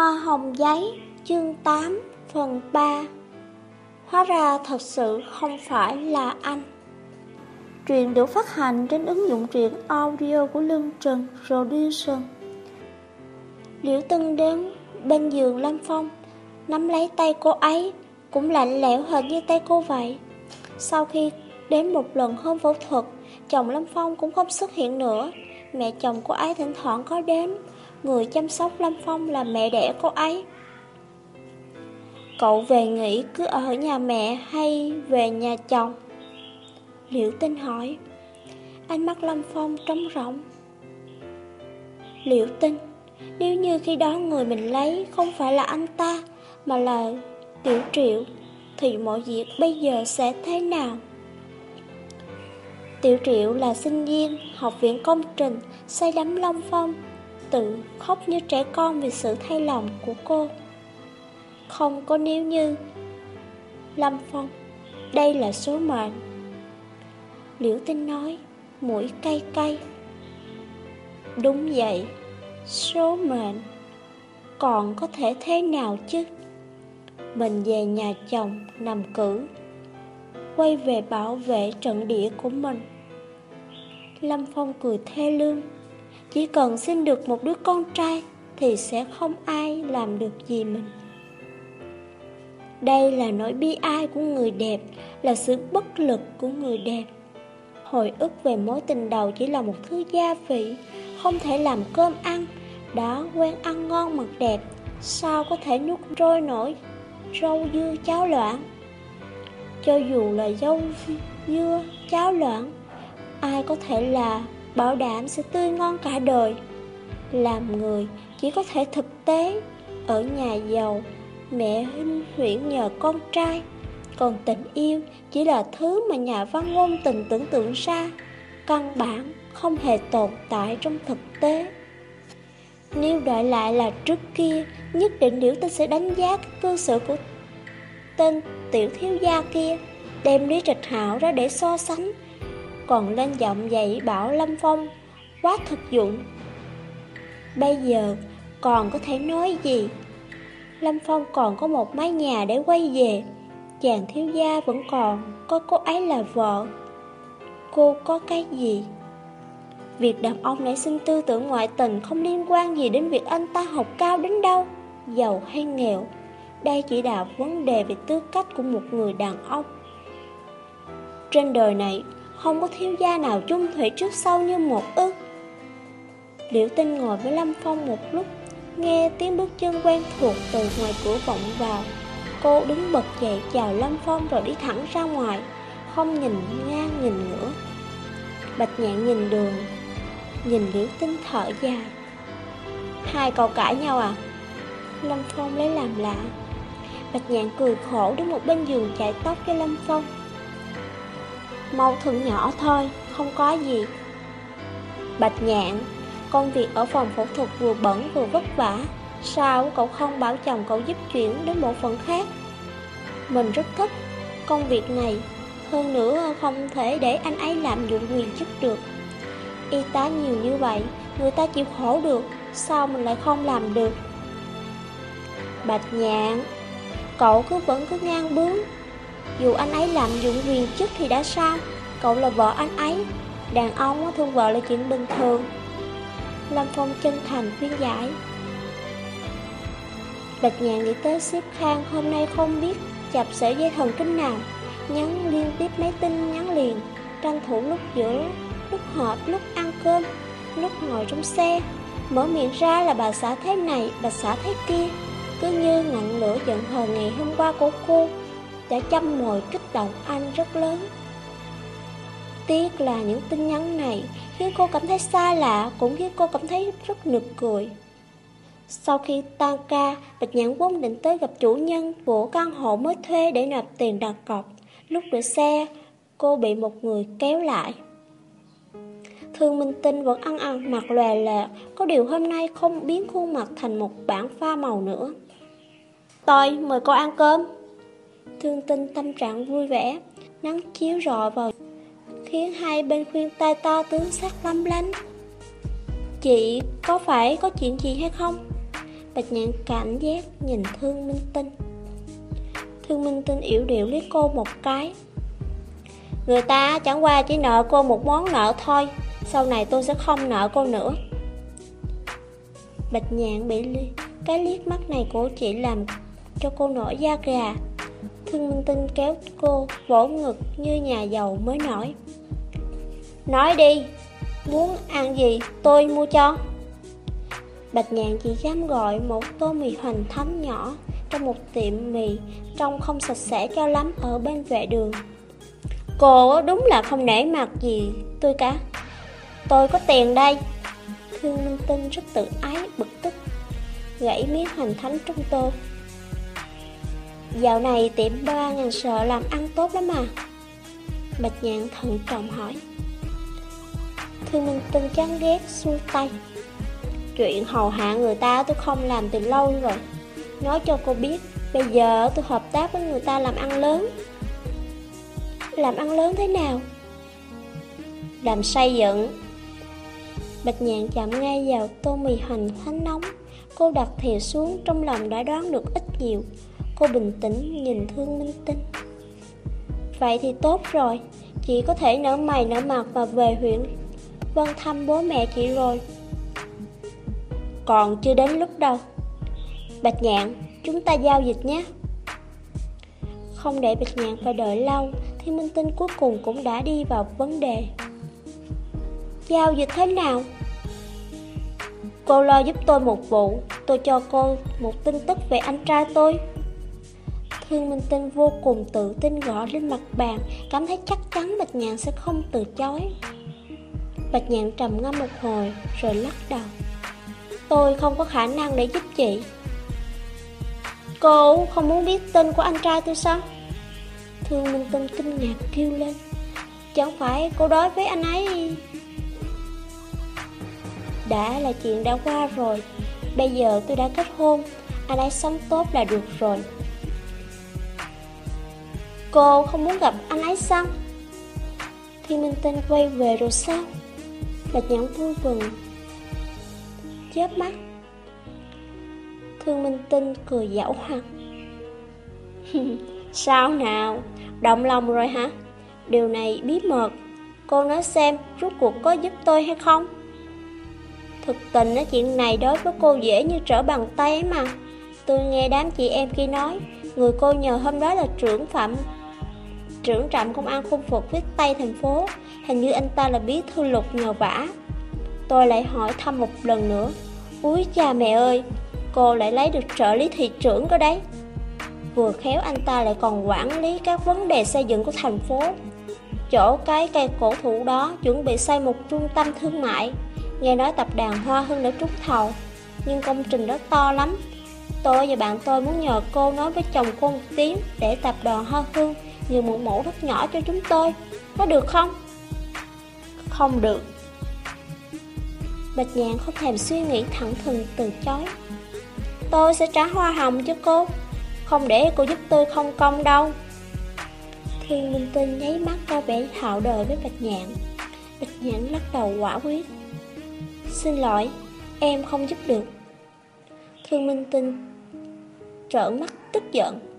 Hoa hồng giấy, chương 8, phần 3 Hóa ra thật sự không phải là anh. Truyện được phát hành trên ứng dụng truyện audio của Lương Trần Production. Liễu Tân đến bên giường Lâm Phong Nắm lấy tay cô ấy Cũng lạnh lẽo hệt như tay cô vậy. Sau khi đến một lần hôm phẫu thuật Chồng Lâm Phong cũng không xuất hiện nữa. Mẹ chồng cô ấy thỉnh thoảng có đến Người chăm sóc Lâm Phong là mẹ đẻ cô ấy Cậu về nghỉ cứ ở nhà mẹ hay về nhà chồng? Liễu tinh hỏi Ánh mắt Lâm Phong trống rỗng Liễu tinh, Nếu như khi đó người mình lấy không phải là anh ta, Mà là Tiểu Triệu, Thì mọi việc bây giờ sẽ thế nào? Tiểu Triệu là sinh viên, học viện công trình Say đắm Long Phong Tự khóc như trẻ con vì sự thay lòng của cô. Không có nếu như, Lâm Phong, Đây là số mệnh. Liễu Tinh nói, Mũi cay cay. Đúng vậy, Số mệnh. Còn có thể thế nào chứ? Mình về nhà chồng, nằm cử. Quay về bảo vệ trận địa của mình. Lâm Phong cười thê lương. Chỉ cần sinh được một đứa con trai Thì sẽ không ai làm được gì mình. Đây là nỗi bi ai của người đẹp, Là sự bất lực của người đẹp. Hồi ức về mối tình đầu chỉ là một thứ gia vị, Không thể làm cơm ăn, Đã quen ăn ngon mặc đẹp, Sao có thể nuốt trôi nổi Rau dưa cháo loãng? Cho dù là rau dưa cháo loãng, Ai có thể là bảo đảm sẽ tươi ngon cả đời. Làm người chỉ có thể thực tế Ở nhà giàu, Mẹ huynh huyễn nhờ con trai, Còn tình yêu chỉ là thứ mà nhà văn ngôn tình tưởng tượng ra, Căn bản không hề tồn tại trong thực tế. Nếu đợi lại là trước kia, Nhất định điểu Tinh sẽ đánh giá các cư xử của tên tiểu thiếu gia kia, Đem Lý Trạch Hảo ra để so sánh còn lên giọng dạy bảo Lâm Phong quá thực dụng. Bây giờ còn có thể nói gì? Lâm Phong còn có một mái nhà để quay về, chàng thiếu gia vẫn còn có cô ấy là vợ. Cô có cái gì? Việc đàn ông nảy sinh tư tưởng ngoại tình không liên quan gì đến việc anh ta học cao đến đâu, giàu hay nghèo. Đây chỉ là vấn đề về tư cách của một người đàn ông. Trên đời này, không có thiếu gia nào chung thủy trước sau như một ức. Liễu tinh ngồi với Lâm Phong một lúc, Nghe tiếng bước chân quen thuộc từ ngoài cửa vọng vào. Cô đứng bật dậy chào Lâm Phong rồi đi thẳng ra ngoài, Không nhìn ngang, nhìn ngửa. Bạch nhạn nhìn đường, Nhìn liễu tinh thở dài. Hai cậu cãi nhau à? Lâm Phong lấy làm lạ. Bạch nhạn cười khổ đứng một bên giường chạy tóc cho Lâm Phong. Mâu thuẫn nhỏ thôi, không có gì. Bạch nhạn Công việc ở phòng phẫu thuật vừa bẩn vừa vất vả Sao cậu không bảo chồng cậu giúp chuyển đến bộ phận khác? Mình rất thích công việc này Hơn nữa không thể để anh ấy làm dụng quyền chức được. Y tá nhiều như vậy Người ta chịu khổ được Sao mình lại không làm được? Bạch nhạn Cậu cứ vẫn cứ ngang bướng dù anh ấy làm dụng quyền chức thì đã sao? Cậu là vợ anh ấy. Đàn ông thương vợ là chuyện bình thường. Lâm Phong chân thành khuyên giải. Bạch nhàn nghĩ tới xếp khang hôm nay không biết chập sợi dây thần kinh nào. Nhắn liên tiếp mấy tin nhắn liền. Tranh thủ lúc giữa, lúc họp, lúc ăn cơm Lúc ngồi trong xe. Mở miệng ra là bà xã thế này, bà xã thế kia. Cứ như ngọn lửa giận hờn ngày hôm qua của cô đã châm ngồi kích động anh rất lớn. Tiếc là những tin nhắn này khiến cô cảm thấy xa lạ, cũng khiến cô cảm thấy rất nực cười. Sau khi tan ca, Bạch Nhãn quân định tới gặp chủ nhân của căn hộ mới thuê để nộp tiền đặt cọc. Lúc đợi xe, cô bị một người kéo lại. Thương Minh Tinh vẫn ăn ăn mặc lòe lẹ, có điều hôm nay không biến khuôn mặt thành một bản pha màu nữa. Tôi mời cô ăn cơm. Thương tinh tâm trạng vui vẻ. Nắng chiếu rọi vào Khiến hai bên khuyên tay to tướng sắc lấp lánh. Chị có phải có chuyện gì hay không? Bạch nhạn cảm giác nhìn Thương Minh Tinh. Thương Minh Tinh yếu điệu liếc cô một cái. Người ta chẳng qua chỉ nợ cô một món nợ thôi, Sau này tôi sẽ không nợ cô nữa. Bạch nhạn bị cái liếc mắt này của chị làm cho cô nổi da gà. Thương Minh Tinh kéo cô vỗ ngực như nhà giàu mới nổi. Nói đi, muốn ăn gì tôi mua cho. Bạch nhạn chỉ dám gọi một tô mì hoành thánh nhỏ Trong một tiệm mì Trông không sạch sẽ cho lắm ở bên vệ đường. Cô đúng là không nể mặt gì tôi cả. Tôi có tiền đây. Thương Minh Tinh rất tự ái, bực tức Gãy miếng hoành thánh trong tô. Dạo này tiệm ba ngàn sợ làm ăn tốt lắm mà Bạch nhạn thận trọng hỏi. Thương Minh Tinh chán ghét, xuôi tay. Chuyện hầu hạ người ta tôi không làm từ lâu rồi. Nói cho cô biết, Bây giờ tôi hợp tác với người ta làm ăn lớn. Làm ăn lớn thế nào? Làm xây dựng. Bạch nhạn chạm ngay vào tô mì hành thánh nóng. Cô đặt thìa xuống, trong lòng đã đoán được ít nhiều. Cô bình tĩnh nhìn Thương Minh Tinh. Vậy thì tốt rồi Chị có thể nở mày nở mặt và về huyện. Vân thăm bố mẹ chị rồi. Còn chưa đến lúc đâu. Bạch Nhạn, chúng ta giao dịch nhé. Không để Bạch Nhạn phải đợi lâu Thì Minh Tinh cuối cùng cũng đã đi vào vấn đề. Giao dịch thế nào? Cô lo giúp tôi một vụ Tôi cho cô một tin tức về anh trai tôi. Thương Minh Tinh vô cùng tự tin gõ lên mặt bàn Cảm thấy chắc chắn Bạch Nhạn sẽ không từ chối. Bạch Nhạn trầm ngâm một hồi, Rồi lắc đầu. Tôi không có khả năng để giúp chị. Cô không muốn biết tên của anh trai tôi sao? Thương Minh Tinh kinh ngạc kêu lên. Chẳng phải cô đối với anh ấy. Đã là chuyện đã qua rồi, Bây giờ tôi đã kết hôn, Anh ấy sống tốt là được rồi. Cô không muốn gặp anh ấy sao? Thiên Minh Tinh quay về rồi sao? Bạch nhãn vui vừng Chớp mắt Thương Minh Tinh cười dẫu hoặc Sao nào? Động lòng rồi hả? Điều này bí mật Cô nói xem rốt cuộc có giúp tôi hay không? Thực tình nói chuyện này đối với cô dễ như trở bàn tay mà Tôi nghe đám chị em kia nói, Người cô nhờ hôm đó là trưởng phạm Trưởng trạm công an khu vực phía Tây thành phố. Hình như anh ta là bí thư lục nhờ vả. Tôi lại hỏi thăm một lần nữa. Úi cha mẹ ơi, Cô lại lấy được trợ lý thị trưởng cơ đấy. Vừa khéo anh ta lại còn quản lý các vấn đề xây dựng của thành phố. Chỗ cái cây cổ thụ đó chuẩn bị xây một trung tâm thương mại. Nghe nói tập đoàn Hoa Hưng đã trúng thầu, Nhưng công trình đó to lắm. Tôi và bạn tôi muốn nhờ cô nói với chồng cô một tiếng Để tập đoàn Hoa Hưng như một mẫu rất nhỏ cho chúng tôi. Có được không? Không được. Bạch nhạn không thèm suy nghĩ thẳng thừng từ chối. Tôi sẽ trả hoa hồng cho cô. Không để cô giúp tôi không công đâu. Thiên Minh Tinh nháy mắt ra vẻ hạo đời với Bạch Nhạn. Bạch Nhạn lắc đầu quả quyết. Xin lỗi, em không giúp được. Thương Minh Tinh trợn mắt tức giận.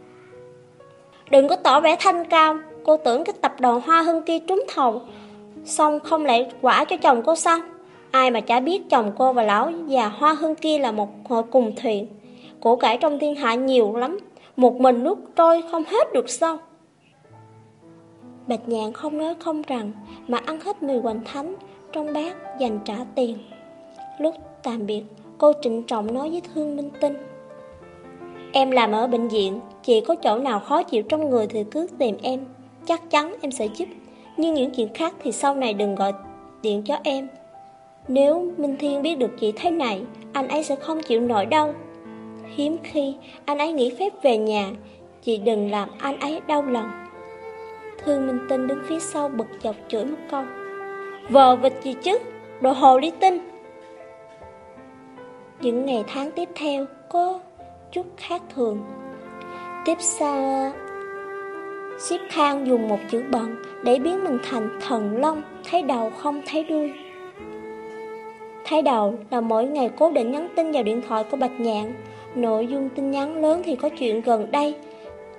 Đừng có tỏ vẻ thanh cao. Cô tưởng cái tập đoàn Hoa Hưng kia trúng thầu. Xong không lại quả cho chồng cô sao? Ai mà chả biết chồng cô và lão già Hoa Hưng kia là một hội cùng thuyền. Cổ cải trong thiên hạ nhiều lắm. Một mình nước trôi không hết được sao? Bạch nhạn không nói không rằng, Mà ăn hết mười hoành thánh, Trong bát dành trả tiền. Lúc tạm biệt, Cô trịnh trọng nói với Thương Minh Tinh. Em làm ở bệnh viện, Chị có chỗ nào khó chịu trong người thì cứ tìm em. Chắc chắn em sẽ giúp, Nhưng những chuyện khác thì sau này đừng gọi điện cho em. Nếu Minh Thiên biết được chị thế này, Anh ấy sẽ không chịu nổi đâu. Hiếm khi anh ấy nghỉ phép về nhà, Chị đừng làm anh ấy đau lòng. Thương Minh Tinh đứng phía sau bực dọc chửi một câu. Vờ vịt gì chứ? Đồ hồ ly tinh. Những ngày tháng tiếp theo, Có chút khác thường. Tiếp sau Xếp khang dùng một chữ bận Để biến mình thành thần long, Thấy đầu không thấy đuôi. Thấy đầu là mỗi ngày cố định nhắn tin vào điện thoại của Bạch Nhạn. Nội dung tin nhắn lớn thì có chuyện gần đây,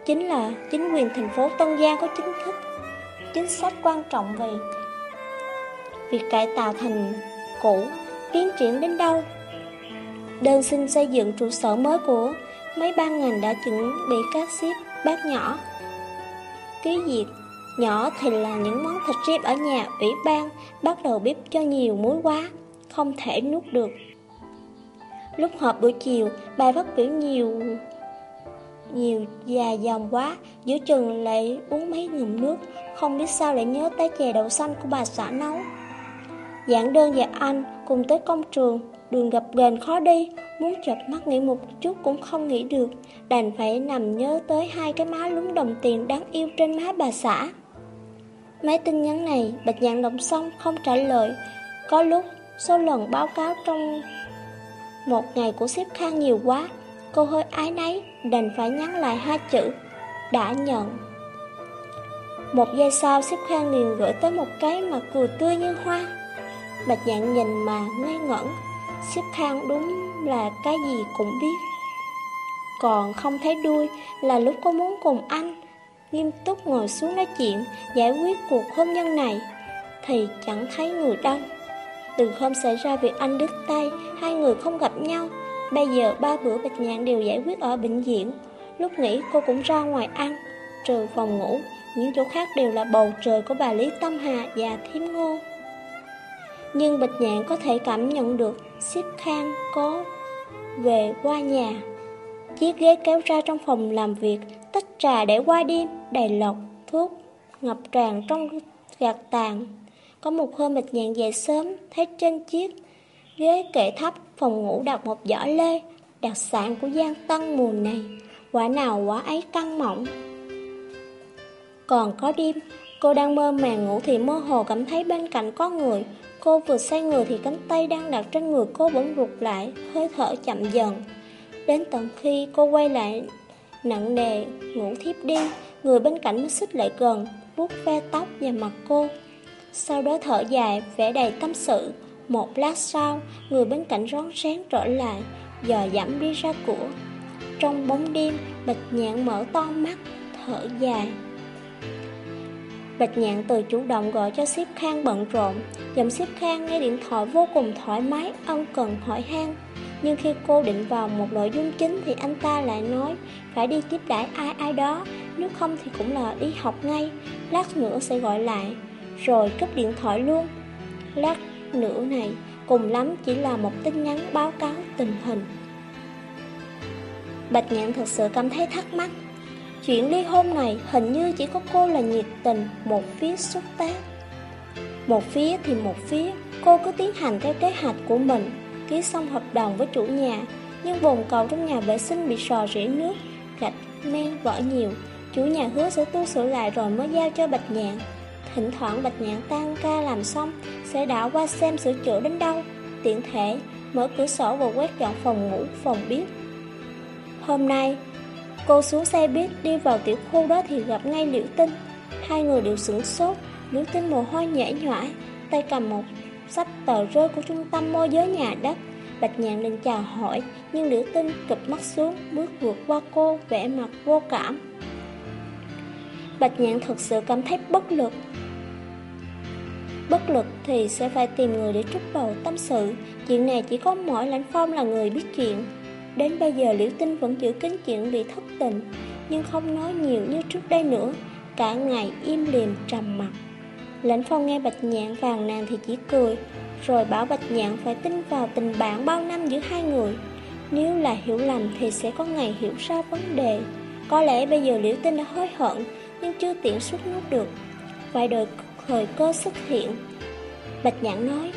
Chính là chính quyền thành phố Tân Giang có chính thức, Chính sách quan trọng về Việc cải tạo thành cũ, Tiến triển đến đâu. Đơn xin xây dựng trụ sở mới của Mấy ban ngành đã chuẩn bị các ship bác nhỏ. Ký diệt Nhỏ thì là những món thịt riêng ở nhà ủy ban Bắt đầu bếp cho nhiều muối quá, Không thể nuốt được. Lúc họp buổi chiều, Bài phát biểu nhiều Nhiều dài dòng quá, Giữa chừng lại uống mấy ngụm nước, Không biết sao lại nhớ tới chè đậu xanh của bà xã nấu. Giảng đơn và anh cùng tới công trường, Đường gặp ghềnh khó đi, Muốn chợp mắt nghĩ một chút cũng không nghĩ được. Đành phải nằm nhớ tới hai cái má lúng đồng tiền đáng yêu trên má bà xã. Mấy tin nhắn này, Bạch Nhạn đọc xong không trả lời. Có lúc, số lần báo cáo trong một ngày của xếp khang nhiều quá. Cô hơi ái náy, Đành phải nhắn lại hai chữ, Đã nhận. Một giây sau xếp khang liền gửi tới một cái mà cười tươi như hoa. Bạch Nhạn nhìn mà ngây ngẩn. Xếp thang đúng là cái gì cũng biết. Còn không thấy đuôi là lúc cô muốn cùng anh. Nghiêm túc ngồi xuống nói chuyện, Giải quyết cuộc hôn nhân này. Thì chẳng thấy người đâu. Từ hôm xảy ra việc anh đứt tay, Hai người không gặp nhau. Bây giờ ba bữa bạch nhạn đều giải quyết ở bệnh viện. Lúc nghỉ cô cũng ra ngoài ăn, Trừ phòng ngủ. Những chỗ khác đều là bầu trời của bà Lý Tâm Hà và Thiếm Ngô. Nhưng bạch nhạn có thể cảm nhận được Xếp khang có về qua nhà. Chiếc ghế kéo ra trong phòng làm việc Tách trà để qua đêm Đầy lọc, thuốc Ngập tràn trong gạt tàn Có một hôm bạch nhạn dậy sớm Thấy trên chiếc ghế kệ thấp Phòng ngủ đặt một giỏ lê Đặc sản của Giang Tăng mùa này Quả nào quả ấy căng mỏng. Còn có đêm Cô đang mơ màng ngủ thì mơ hồ cảm thấy bên cạnh có người Cô vừa xoay người thì cánh tay đang đặt trên người cô bỗng rụt lại, hơi thở chậm dần. Đến tận khi cô quay lại nặng nề, ngủ thiếp đi, người bên cạnh mới xích lại gần, vuốt ve tóc và mặt cô. Sau đó thở dài, vẻ đầy tâm sự. Một lát sau, người bên cạnh rón rén trở lại, dò dẫm đi ra cửa. Trong bóng đêm, bạch nhạn mở to mắt, thở dài. Bạch nhạn từ chủ động gọi cho xếp khang bận rộn. Giọng xếp khang nghe điện thoại vô cùng thoải mái, Ân cần hỏi han. Nhưng khi cô định vào một nội dung chính Thì anh ta lại nói, Phải đi tiếp đãi ai ai đó, Nếu không thì cũng là đi học ngay. Lát nữa sẽ gọi lại. Rồi cúp điện thoại luôn. Lát nữa này, Cùng lắm chỉ là một tin nhắn báo cáo tình hình. Bạch nhạn thật sự cảm thấy thắc mắc. Chuyện ly hôn này hình như chỉ có cô là nhiệt tình Một phía xuất tác. Một phía thì một phía Cô cứ tiến hành theo kế hoạch của mình Ký xong hợp đồng với chủ nhà. Nhưng bồn cầu trong nhà vệ sinh bị sò rỉ nước Gạch men vỡ nhiều. Chủ nhà hứa sẽ tu sửa lại rồi mới giao cho Bạch Nhạn. Thỉnh thoảng Bạch Nhạn tan ca làm xong Sẽ đảo qua xem sửa chữa đến đâu. Tiện thể mở cửa sổ và quét dọn phòng ngủ, phòng bếp. Hôm nay Cô xuống xe buýt, đi vào tiểu khu đó thì gặp ngay Liễu Tinh. Hai người đều sửng sốt. Liễu Tinh mồ hôi nhễ nhõa Tay cầm một sách tờ rơi của trung tâm môi giới nhà đất. Bạch nhạn định chào hỏi, Nhưng Liễu Tinh cụp mắt xuống, Bước vượt qua cô, vẻ mặt vô cảm. Bạch nhạn thật sự cảm thấy bất lực. Bất lực thì sẽ phải tìm người để trút bầu tâm sự. Chuyện này chỉ có mỗi lãnh phong là người biết chuyện. Đến bây giờ Liễu Tinh vẫn giữ kín chuyện bị thất tình, Nhưng không nói nhiều như trước đây nữa. Cả ngày im lìm trầm mặt Lãnh phong nghe Bạch Nhạn vàng nàng thì chỉ cười, Rồi bảo Bạch Nhạn phải tin vào tình bạn bao năm giữa hai người. Nếu là hiểu lầm thì sẽ có ngày hiểu ra vấn đề. Có lẽ bây giờ Liễu Tinh đã hối hận, Nhưng chưa tiện xuất nút được. Vài đời thời cơ xuất hiện, Bạch Nhạn nói,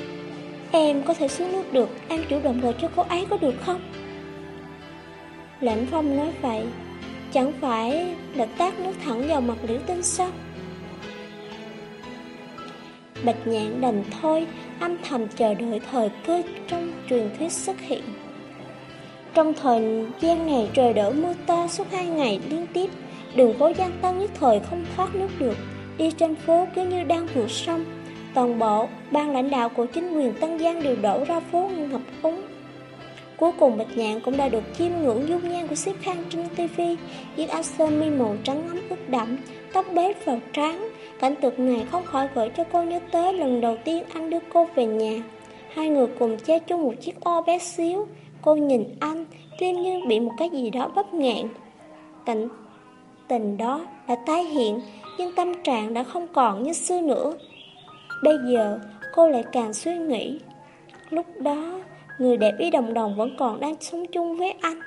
Em có thể xuống nước được Em chủ động gọi cho cô ấy có được không? Lãnh phong nói vậy. Chẳng phải là tác nước thẳng vào mặt liễu tinh sao? Bạch nhạn đành thôi Âm thầm chờ đợi thời cơ trong truyền thuyết xuất hiện. Trong thời gian này trời đổ mưa to suốt hai ngày liên tiếp Đường phố gian tăng nhất thời không thoát nước được. Đi trên phố cứ như đang vượt sông Toàn bộ, ban lãnh đạo của chính quyền Tân Giang đều đổ ra phố ngập úng. Cuối cùng Bạch Nhạn cũng đã được chiêm ngưỡng dung nhan của Siếp Khang trên TV, chiếc áo sơ mi màu trắng ấm ướt đậm, tóc bếp vào trắng, Cảnh tượng này không khỏi gợi cho cô nhớ tới lần đầu tiên anh đưa cô về nhà. Hai người cùng che chung một chiếc ô bé xíu. Cô nhìn anh, tim như bị một cái gì đó bấp ngạn. Cảnh tình đó đã tái hiện, nhưng tâm trạng đã không còn như xưa nữa. Bây giờ, cô lại càng suy nghĩ. Lúc đó, người đẹp ý đồng đồng vẫn còn đang sống chung với anh.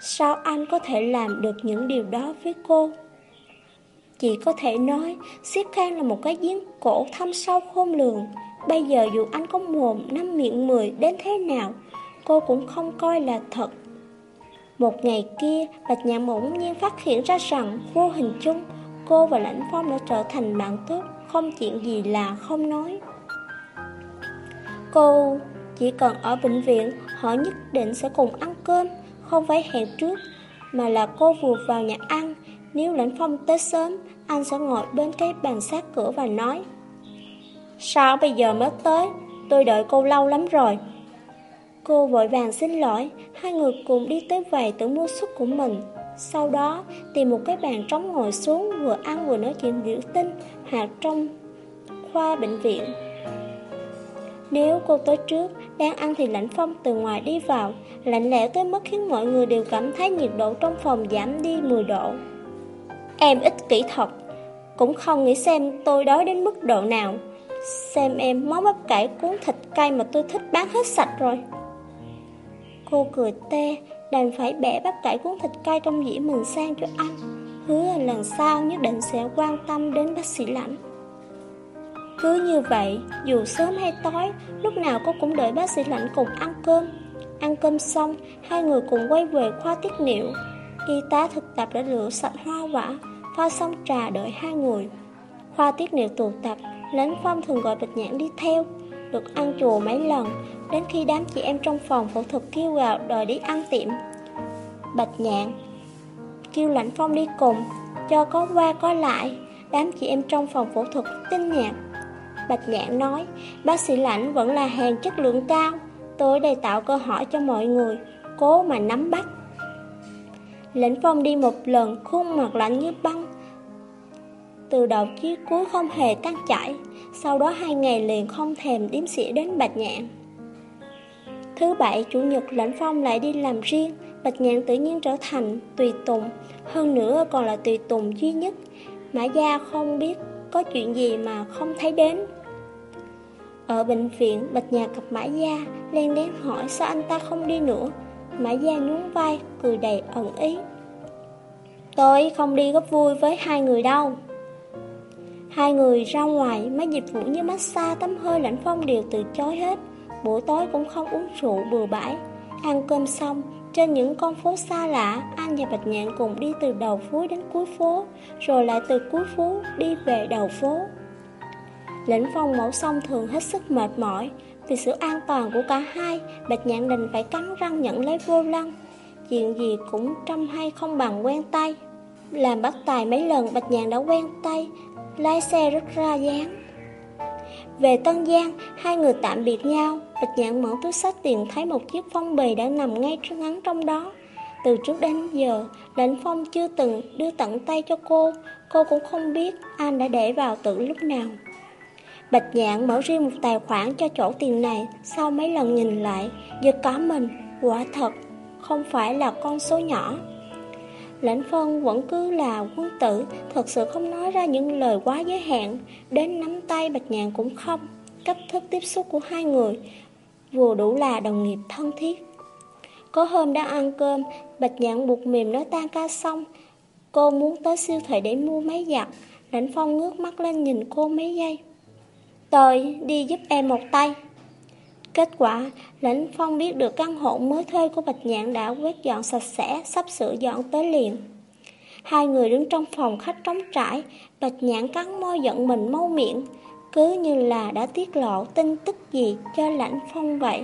Sao anh có thể làm được những điều đó với cô? Chỉ có thể nói, Siết Khang là một cái giếng cổ thâm sâu khôn lường. Bây giờ dù anh có mồm năm miệng mười đến thế nào, cô cũng không coi là thật. Một ngày kia, Bạch Nhạn bỗng nhiên phát hiện ra rằng vô hình chung, cô và Lãnh Phong đã trở thành bạn tốt, không chuyện gì là không nói. Cô chỉ cần ở bệnh viện, họ nhất định sẽ cùng ăn cơm, không phải hẹn trước, mà là cô vừa vào nhà ăn. Nếu Lãnh Phong tới sớm, anh sẽ ngồi bên cái bàn sát cửa và nói Sao bây giờ mới tới, tôi đợi cô lâu lắm rồi. Cô vội vàng xin lỗi, hai người cùng đi tới vầy tưởng mua suất của mình. Sau đó, tìm một cái bàn trống ngồi xuống, vừa ăn vừa nói chuyện biểu tinh, hoặc trong khoa bệnh viện. Nếu cô tới trước, đang ăn thì lạnh phong từ ngoài đi vào, lạnh lẽo tới mức khiến mọi người đều cảm thấy nhiệt độ trong phòng giảm đi 10 độ. Em ít kỹ thuật, cũng không nghĩ xem tôi đói đến mức độ nào. Xem em món bắp cải cuốn thịt cay mà tôi thích bán hết sạch rồi. Cô cười tê, đành phải bẻ bắp cải cuốn thịt cay trong dĩa mình sang cho anh. Hứa lần sau nhất định sẽ quan tâm đến bác sĩ lãnh. Cứ như vậy, dù sớm hay tối, lúc nào cô cũng đợi bác sĩ lạnh cùng ăn cơm. Ăn cơm xong, hai người cùng quay về khoa tiết niệu. Y tá thực tập đã rửa sạch hoa quả, pha xong trà đợi hai người. Khoa tiết niệu tụ tập, lãnh phong thường gọi Bạch Nhãn đi theo, được ăn chùa mấy lần, đến khi đám chị em trong phòng phẫu thuật kêu gào đòi đi ăn tiệm. Bạch Nhạn kêu lãnh phong đi cùng, cho có qua có lại, đám chị em trong phòng phẫu thuật tinh nhạc Bạch Nhạn nói, bác sĩ lãnh vẫn là hàng chất lượng cao, tôi đây tạo cơ hội cho mọi người, cố mà nắm bắt. Lãnh phong đi một lần, khuôn mặt lạnh như băng. Từ đầu chí cuối không hề tăng chảy, sau đó hai ngày liền không thèm điếm sĩ đến Bạch Nhạn. Thứ bảy, Chủ nhật lãnh phong lại đi làm riêng, Bạch Nhạn tự nhiên trở thành tùy tùng, hơn nữa còn là tùy tùng duy nhất. Mã Gia không biết có chuyện gì mà không thấy đến. Ở bệnh viện, Bạch nhà gặp Mã Gia, lên đến hỏi sao anh ta không đi nữa. Mã Gia nhún vai, cười đầy ẩn ý. Tôi không đi góp vui với hai người đâu. Hai người ra ngoài, mấy dịch vụ như massage, tắm hơi, lãnh phong đều từ chối hết. Buổi tối cũng không uống rượu bừa bãi. Ăn cơm xong, trên những con phố xa lạ, anh và Bạch Nhạn cùng đi từ đầu phố đến cuối phố, rồi lại từ cuối phố đi về đầu phố. Lĩnh phong mẫu song thường hết sức mệt mỏi, vì sự an toàn của cả hai, Bạch Nhạn đành phải cắn răng nhận lấy vô lăng. Chuyện gì cũng trăm hay không bằng quen tay. Làm bắt tài mấy lần Bạch Nhạn đã quen tay, lái xe rất ra dáng. Về Tân Giang, hai người tạm biệt nhau, Bạch Nhạn mở túi sách tiền thấy một chiếc phong bì đã nằm ngay ngắn trong đó. Từ trước đến giờ, Lệnh Phong chưa từng đưa tận tay cho cô, cô cũng không biết anh đã để vào từ lúc nào. Bạch Nhạn mở riêng một tài khoản cho chỗ tiền này, sau mấy lần nhìn lại, giật có mình, quả thật, không phải là con số nhỏ. Lãnh Phân vẫn cứ là quân tử, thật sự không nói ra những lời quá giới hạn, đến nắm tay Bạch Nhạn cũng không. Cách thức tiếp xúc của hai người vừa đủ là đồng nghiệp thân thiết. Có hôm đang ăn cơm, Bạch Nhạn buộc mềm nói tan ca xong. Cô muốn tới siêu thị để mua máy giặt. Lãnh Phong ngước mắt lên nhìn cô mấy giây. Tôi đi giúp em một tay. Kết quả, Lãnh Phong biết được căn hộ mới thuê của Bạch Nhạn đã quét dọn sạch sẽ, sắp sửa dọn tới liền. Hai người đứng trong phòng khách trống trải, Bạch Nhạn cắn môi giận mình mau miệng, cứ như là đã tiết lộ tin tức gì cho Lãnh Phong vậy.